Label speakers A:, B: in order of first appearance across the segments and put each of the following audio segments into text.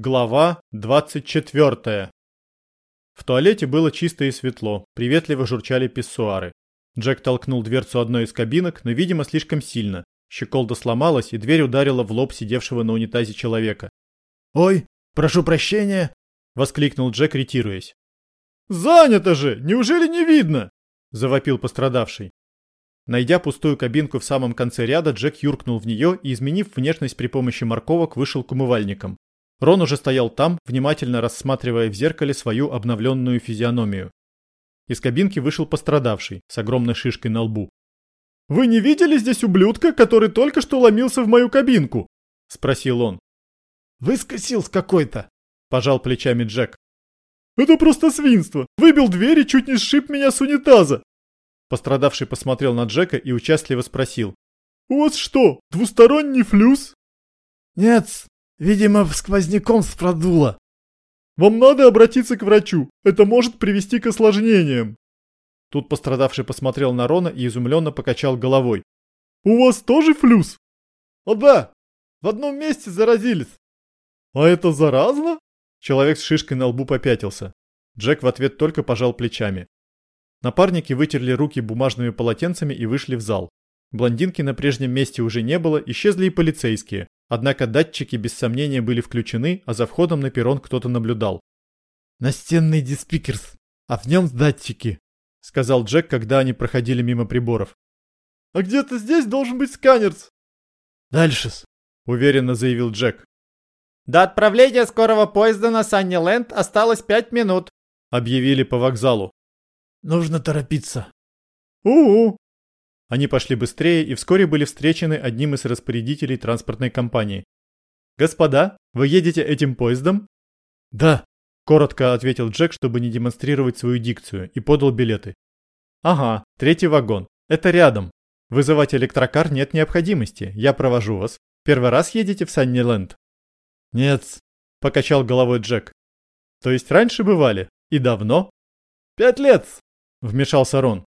A: Глава 24. В туалете было чисто и светло, приветливо журчали писсуары. Джек толкнул дверцу одной из кабинок, но, видимо, слишком сильно. Щеколда сломалась, и дверь ударила в лоб сидевшего на унитазе человека.
B: «Ой, прошу прощения!»
A: — воскликнул Джек, ретируясь. «Занято же! Неужели не видно?» — завопил пострадавший. Найдя пустую кабинку в самом конце ряда, Джек юркнул в нее и, изменив внешность при помощи морковок, вышел к умывальникам. Рон уже стоял там, внимательно рассматривая в зеркале свою обновленную физиономию. Из кабинки вышел пострадавший, с огромной шишкой на лбу. «Вы не видели здесь ублюдка, который только что ломился в мою кабинку?» – спросил он.
B: «Выскосил с какой-то», – пожал плечами Джек.
A: «Это просто свинство! Выбил дверь и чуть не сшиб меня с унитаза!» Пострадавший посмотрел на Джека и участливо спросил. «У вас что, двусторонний флюс?»
B: «Нет, Видимо, сквозняком спродуло.
A: Вам надо обратиться к врачу. Это может привести к осложнениям. Тут пострадавший посмотрел на Рона и изумленно покачал головой. У вас тоже флюс?
B: О да, в одном месте заразились.
A: А это заразно? Человек с шишкой на лбу попятился. Джек в ответ только пожал плечами. Напарники вытерли руки бумажными полотенцами и вышли в зал. Блондинки на прежнем месте уже не было, исчезли и полицейские. Однако датчики без сомнения были включены, а за входом на перрон кто-то наблюдал.
B: «Настенный диспикерс, а в нем датчики», — сказал Джек, когда они проходили мимо приборов.
A: «А где-то здесь должен быть сканерс».
B: «Дальше-с»,
A: уверенно заявил Джек.
C: «До отправления скорого поезда на Санниленд осталось пять минут», —
A: объявили по вокзалу.
B: «Нужно торопиться».
A: «У-у», они пошли быстрее и вскоре были встречены одним из распорядителей транспортной компании. «Господа, вы едете этим поездом?»
B: «Да», –
A: коротко ответил Джек, чтобы не демонстрировать свою дикцию, и подал билеты. «Ага, третий вагон. Это рядом. Вызывать электрокар нет необходимости. Я провожу вас. Первый раз едете в Санниленд?»
B: «Нет», –
A: покачал головой Джек. «То есть раньше бывали? И давно?»
B: «Пять лет!»
A: – вмешался Рон.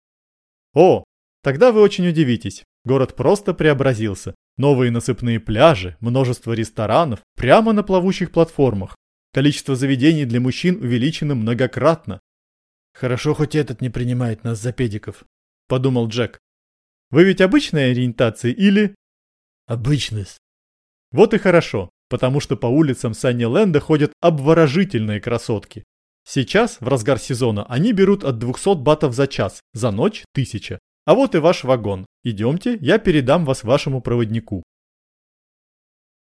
A: «О, Тогда вы очень удивитесь. Город просто преобразился. Новые насыпные пляжи, множество ресторанов, прямо на плавучих платформах. Количество заведений для мужчин увеличено многократно.
B: «Хорошо, хоть этот не принимает нас за педиков», —
A: подумал Джек. «Вы ведь обычной ориентации или...»
B: «Обычность».
A: Вот и хорошо, потому что по улицам Санни-Ленда ходят обворожительные красотки. Сейчас, в разгар сезона, они берут от 200 батов за час, за ночь – 1000. А вот и ваш вагон. Идемте, я передам вас вашему проводнику.